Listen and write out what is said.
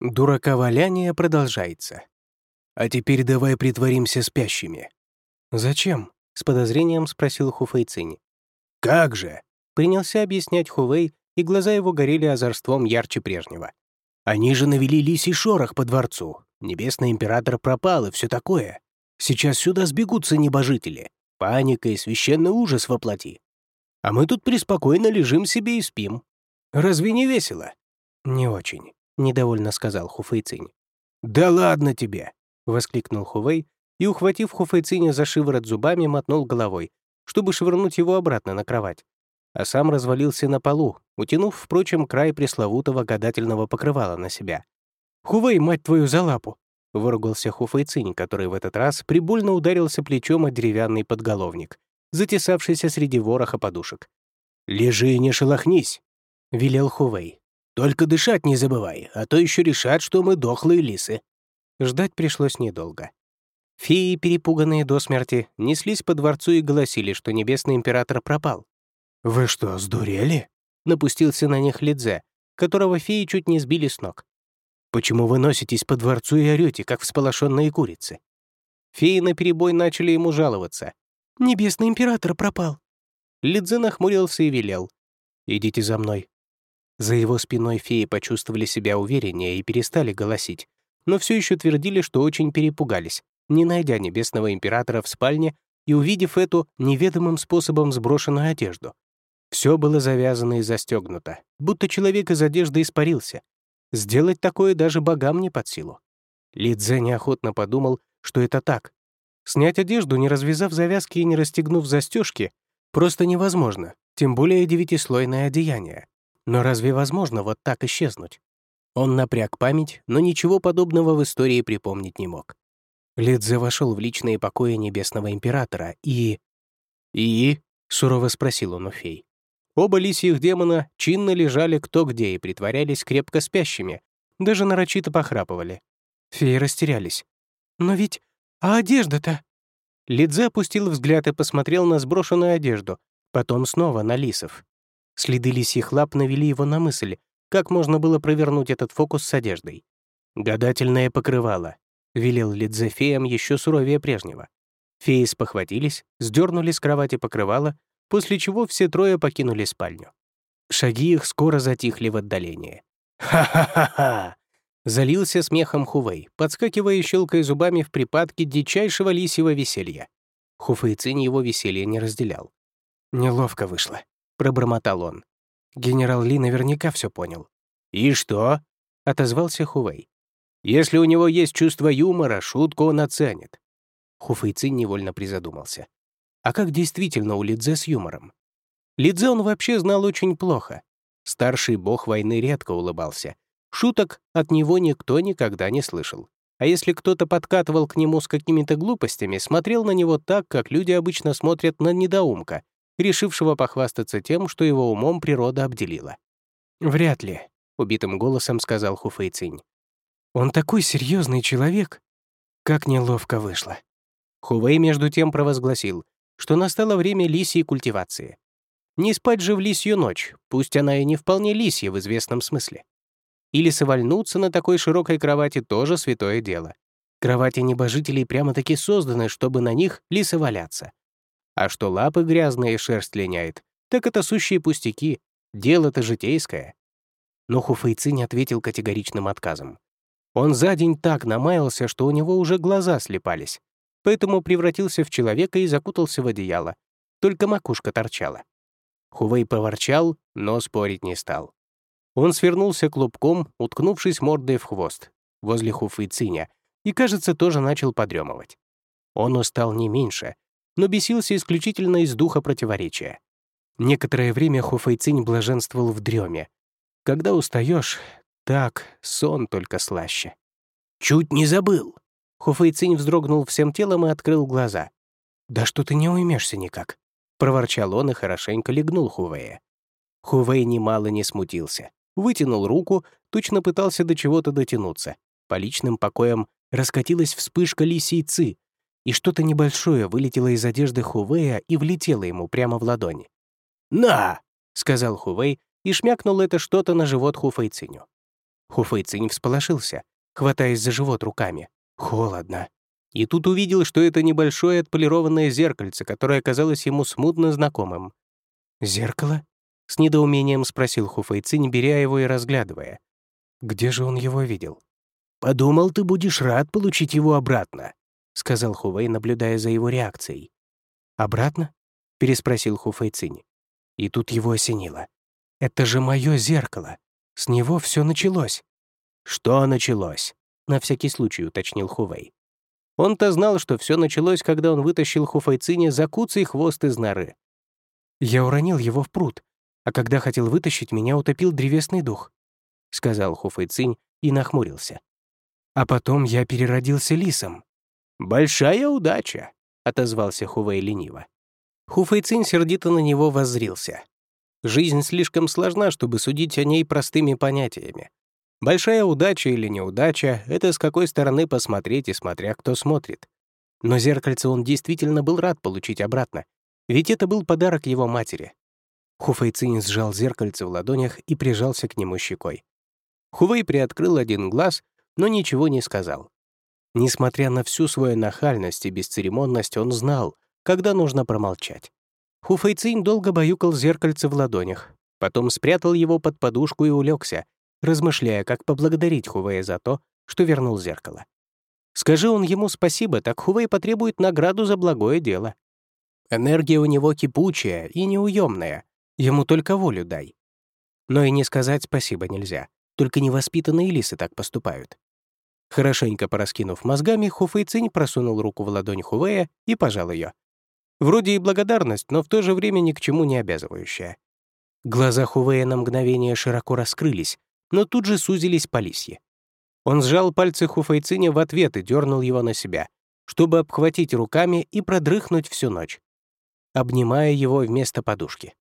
Дураковаляние продолжается. А теперь давай притворимся спящими. Зачем? С подозрением спросил Хуфэй Цинь. Как же? Принялся объяснять Хувей, и глаза его горели озорством ярче прежнего. Они же навели лисий шорох по дворцу. Небесный император пропал и все такое. Сейчас сюда сбегутся небожители. Паника и священный ужас воплоти. А мы тут преспокойно лежим себе и спим. Разве не весело? Не очень. — недовольно сказал Хуфэйцинь. «Да ладно тебе!» — воскликнул Хувей и, ухватив Хуфэйциня за шиворот зубами, мотнул головой, чтобы швырнуть его обратно на кровать. А сам развалился на полу, утянув, впрочем, край пресловутого гадательного покрывала на себя. «Хувей, мать твою, за лапу!» — выругался Хуфэйцинь, который в этот раз прибольно ударился плечом о деревянный подголовник, затесавшийся среди вороха подушек. «Лежи и не шелохнись!» — велел Хувей. Только дышать не забывай, а то еще решат, что мы дохлые лисы». Ждать пришлось недолго. Феи, перепуганные до смерти, неслись по дворцу и голосили, что небесный император пропал. «Вы что, сдурели?» — напустился на них Лидзе, которого феи чуть не сбили с ног. «Почему вы носитесь по дворцу и орете, как всполошенные курицы?» Феи наперебой начали ему жаловаться. «Небесный император пропал». Лидзе нахмурился и велел. «Идите за мной, за его спиной феи почувствовали себя увереннее и перестали голосить, но все еще твердили, что очень перепугались, не найдя небесного императора в спальне и увидев эту неведомым способом сброшенную одежду. Все было завязано и застегнуто, будто человек из одежды испарился. Сделать такое даже богам не под силу. Лидзе неохотно подумал, что это так. Снять одежду, не развязав завязки и не расстегнув застежки, просто невозможно, тем более девятислойное одеяние. Но разве возможно вот так исчезнуть? Он напряг память, но ничего подобного в истории припомнить не мог. Лидзе вошел в личные покои Небесного Императора и... «И?» — сурово спросил он у фей. Оба лисьих демона чинно лежали кто где и притворялись крепко спящими, даже нарочито похрапывали. Феи растерялись. «Но ведь... А одежда-то?» Лидзе опустил взгляд и посмотрел на сброшенную одежду, потом снова на лисов. Следы лисьих лап навели его на мысль, как можно было провернуть этот фокус с одеждой. «Гадательное покрывало», — велел Лидзе феям еще суровее прежнего. Феи спохватились, сдернули с кровати покрывало, после чего все трое покинули спальню. Шаги их скоро затихли в отдалении. «Ха-ха-ха-ха!» Залился смехом Хувей, подскакивая и щелкая зубами в припадке дичайшего лисьего веселья. Хуфейцин его веселье не разделял. Неловко вышло пробормотал он. Генерал Ли наверняка все понял. «И что?» — отозвался Хувей. «Если у него есть чувство юмора, шутку он оценит». Хуфейцин невольно призадумался. А как действительно у Лидзе с юмором? Лидзе он вообще знал очень плохо. Старший бог войны редко улыбался. Шуток от него никто никогда не слышал. А если кто-то подкатывал к нему с какими-то глупостями, смотрел на него так, как люди обычно смотрят на недоумка, решившего похвастаться тем, что его умом природа обделила. «Вряд ли», — убитым голосом сказал Хуфэйцинь. «Он такой серьезный человек. Как неловко вышло». Хувей между тем провозгласил, что настало время лисьей культивации. Не спать же в лисью ночь, пусть она и не вполне лисья в известном смысле. Или совальнуться на такой широкой кровати тоже святое дело. Кровати небожителей прямо-таки созданы, чтобы на них лисы валяться. А что лапы грязные и шерсть линяет, так это сущие пустяки, дело-то житейское. Но Хуфейцы не ответил категоричным отказом. Он за день так намаялся, что у него уже глаза слепались, поэтому превратился в человека и закутался в одеяло. Только макушка торчала. Хувей поворчал, но спорить не стал. Он свернулся клубком, уткнувшись мордой в хвост, возле Хуфейциня, и, кажется, тоже начал подремывать. Он устал не меньше — но бесился исключительно из духа противоречия. Некоторое время Хуфайцинь блаженствовал в дреме. Когда устаешь, так, сон только слаще. «Чуть не забыл!» Хуфайцинь вздрогнул всем телом и открыл глаза. «Да что ты не уймешься никак!» Проворчал он и хорошенько легнул Хувея. Хувей немало не смутился. Вытянул руку, точно пытался до чего-то дотянуться. По личным покоям раскатилась вспышка лисицы, и что-то небольшое вылетело из одежды Хувея и влетело ему прямо в ладони. «На!» — сказал Хувей и шмякнул это что-то на живот Хуфейциню. Хуфэйцинь всполошился, хватаясь за живот руками. Холодно. И тут увидел, что это небольшое отполированное зеркальце, которое оказалось ему смутно знакомым. «Зеркало?» — с недоумением спросил Хуфэйцинь, беря его и разглядывая. Где же он его видел? «Подумал, ты будешь рад получить его обратно», — сказал Хувей, наблюдая за его реакцией. «Обратно?» — переспросил Хуфэйцинь. И тут его осенило. «Это же мое зеркало. С него все началось». «Что началось?» — на всякий случай уточнил Хувей. Он-то знал, что все началось, когда он вытащил Хуфайцине за куцый хвост из норы. «Я уронил его в пруд, а когда хотел вытащить, меня утопил древесный дух», — сказал Хуфайцинь и нахмурился. «А потом я переродился лисом». «Большая удача», — отозвался Хувей лениво. Хуфайцинь сердито на него воззрился. Жизнь слишком сложна, чтобы судить о ней простыми понятиями. Большая удача или неудача — это с какой стороны посмотреть и смотря кто смотрит. Но зеркальце он действительно был рад получить обратно, ведь это был подарок его матери. Хуфэйцин сжал зеркальце в ладонях и прижался к нему щекой. Хувей приоткрыл один глаз, но ничего не сказал. Несмотря на всю свою нахальность и бесцеремонность, он знал, когда нужно промолчать. Хуфэйцин долго баюкал зеркальце в ладонях, потом спрятал его под подушку и улегся, размышляя, как поблагодарить Хувея за то, что вернул зеркало. Скажи он ему спасибо, так Хувей потребует награду за благое дело. Энергия у него кипучая и неуемная, ему только волю дай. Но и не сказать спасибо нельзя, только невоспитанные лисы так поступают. Хорошенько пораскинув мозгами, Хуфэйцинь просунул руку в ладонь Хувея и пожал ее. Вроде и благодарность, но в то же время ни к чему не обязывающая. Глаза Хувея на мгновение широко раскрылись, но тут же сузились по лисье. Он сжал пальцы Хуфайциня в ответ и дернул его на себя, чтобы обхватить руками и продрыхнуть всю ночь, обнимая его вместо подушки.